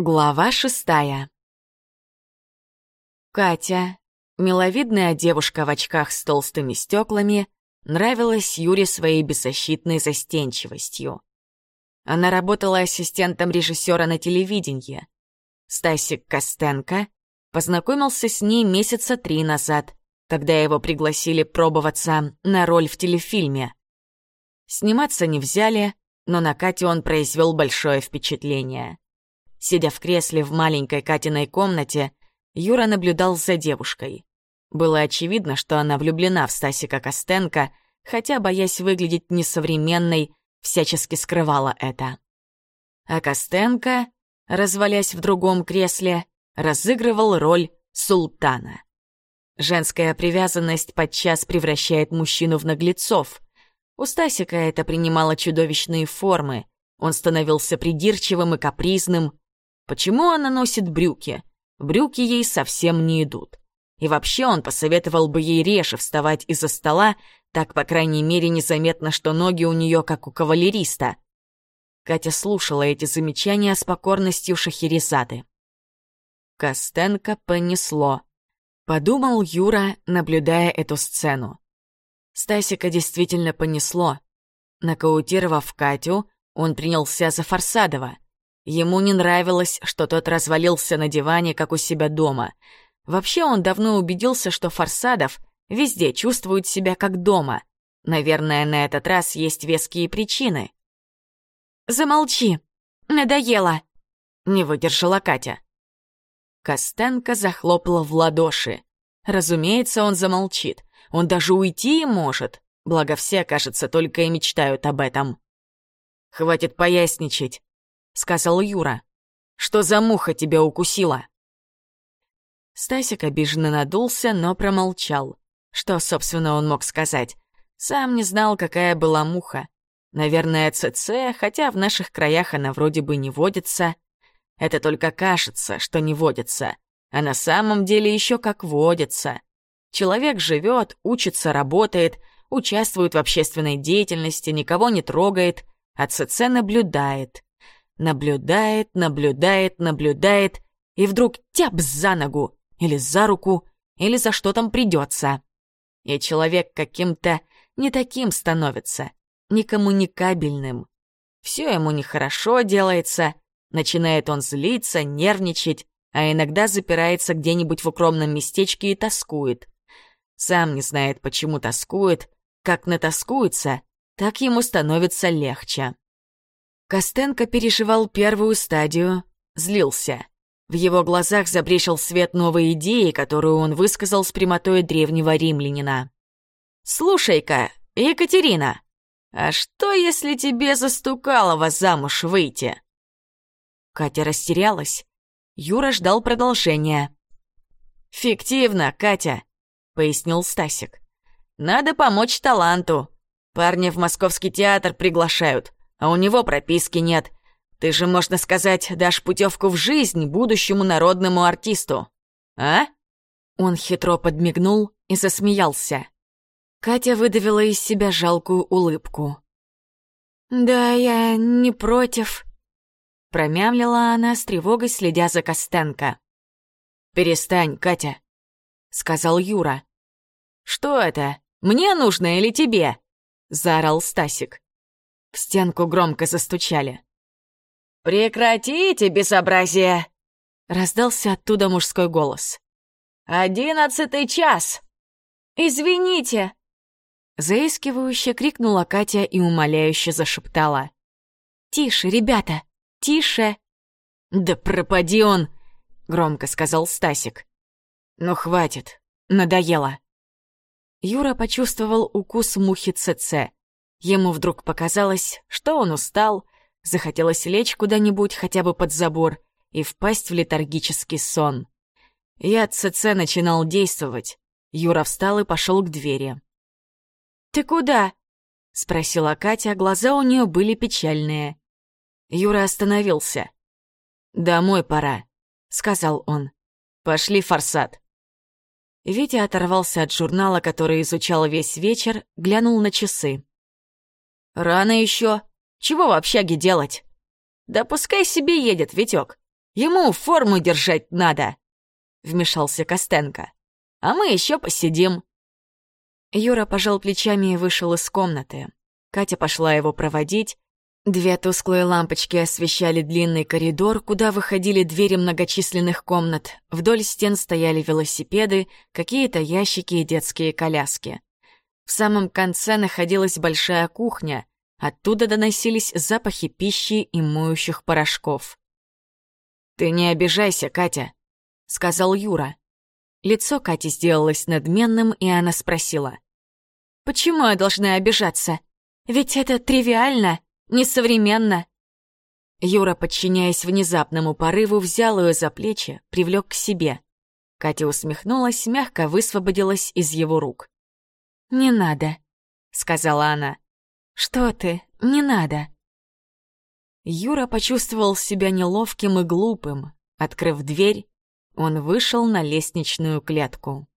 Глава шестая. Катя, миловидная девушка в очках с толстыми стеклами, нравилась Юре своей беззащитной застенчивостью. Она работала ассистентом режиссера на телевидении. Стасик Костенко познакомился с ней месяца три назад, когда его пригласили пробоваться на роль в телефильме. Сниматься не взяли, но на Кате он произвел большое впечатление. Сидя в кресле в маленькой Катиной комнате, Юра наблюдал за девушкой. Было очевидно, что она влюблена в Стасика Костенко, хотя, боясь выглядеть несовременной, всячески скрывала это. А Костенко, развалясь в другом кресле, разыгрывал роль султана. Женская привязанность подчас превращает мужчину в наглецов. У Стасика это принимало чудовищные формы. Он становился придирчивым и капризным, Почему она носит брюки? Брюки ей совсем не идут. И вообще он посоветовал бы ей реже вставать из-за стола, так, по крайней мере, незаметно, что ноги у нее как у кавалериста. Катя слушала эти замечания с покорностью Шахерезады. Костенко понесло. Подумал Юра, наблюдая эту сцену. Стасика действительно понесло. Нокаутировав Катю, он принялся за Форсадова — Ему не нравилось, что тот развалился на диване, как у себя дома. Вообще он давно убедился, что Форсадов везде чувствует себя как дома. Наверное, на этот раз есть веские причины. «Замолчи! Надоело!» — не выдержала Катя. Костенко захлопала в ладоши. Разумеется, он замолчит. Он даже уйти может. Благо все, кажется, только и мечтают об этом. «Хватит поясничать сказал Юра. «Что за муха тебя укусила?» Стасик обиженно надулся, но промолчал. Что, собственно, он мог сказать? Сам не знал, какая была муха. Наверное, ЦЦ, хотя в наших краях она вроде бы не водится. Это только кажется, что не водится, а на самом деле еще как водится. Человек живет, учится, работает, участвует в общественной деятельности, никого не трогает, а ЦЦ наблюдает. Наблюдает, наблюдает, наблюдает, и вдруг тяп за ногу, или за руку, или за что там придется. И человек каким-то не таким становится, некоммуникабельным. Все ему нехорошо делается, начинает он злиться, нервничать, а иногда запирается где-нибудь в укромном местечке и тоскует. Сам не знает, почему тоскует, как натоскуется, так ему становится легче. Костенко переживал первую стадию, злился. В его глазах забрежил свет новой идеи, которую он высказал с прямотой древнего римлянина. «Слушай-ка, Екатерина, а что, если тебе застукало вас замуж выйти?» Катя растерялась. Юра ждал продолжения. «Фиктивно, Катя», — пояснил Стасик. «Надо помочь таланту. Парня в московский театр приглашают а у него прописки нет. Ты же, можно сказать, дашь путевку в жизнь будущему народному артисту. А?» Он хитро подмигнул и засмеялся. Катя выдавила из себя жалкую улыбку. «Да, я не против», — промямлила она с тревогой, следя за Костенко. «Перестань, Катя», — сказал Юра. «Что это? Мне нужно или тебе?» — заорал Стасик. В стенку громко застучали. «Прекратите безобразие!» — раздался оттуда мужской голос. «Одиннадцатый час!» «Извините!» Заискивающе крикнула Катя и умоляюще зашептала. «Тише, ребята, тише!» «Да пропади он!» — громко сказал Стасик. «Ну хватит, надоело!» Юра почувствовал укус мухи ЦЦ. Ему вдруг показалось, что он устал, захотелось лечь куда-нибудь хотя бы под забор и впасть в летаргический сон. Яд ЦЦ начинал действовать. Юра встал и пошел к двери. «Ты куда?» — спросила Катя, глаза у нее были печальные. Юра остановился. «Домой пора», — сказал он. «Пошли, форсат». Витя оторвался от журнала, который изучал весь вечер, глянул на часы. Рано еще. Чего в общаге делать? Да пускай себе едет, Витек. Ему форму держать надо!» — вмешался Костенко. «А мы еще посидим». Юра пожал плечами и вышел из комнаты. Катя пошла его проводить. Две тусклые лампочки освещали длинный коридор, куда выходили двери многочисленных комнат. Вдоль стен стояли велосипеды, какие-то ящики и детские коляски. В самом конце находилась большая кухня. Оттуда доносились запахи пищи и моющих порошков. «Ты не обижайся, Катя», — сказал Юра. Лицо Кати сделалось надменным, и она спросила. «Почему я должна обижаться? Ведь это тривиально, несовременно». Юра, подчиняясь внезапному порыву, взял ее за плечи, привлек к себе. Катя усмехнулась, мягко высвободилась из его рук. «Не надо», — сказала она. «Что ты? Не надо». Юра почувствовал себя неловким и глупым. Открыв дверь, он вышел на лестничную клетку.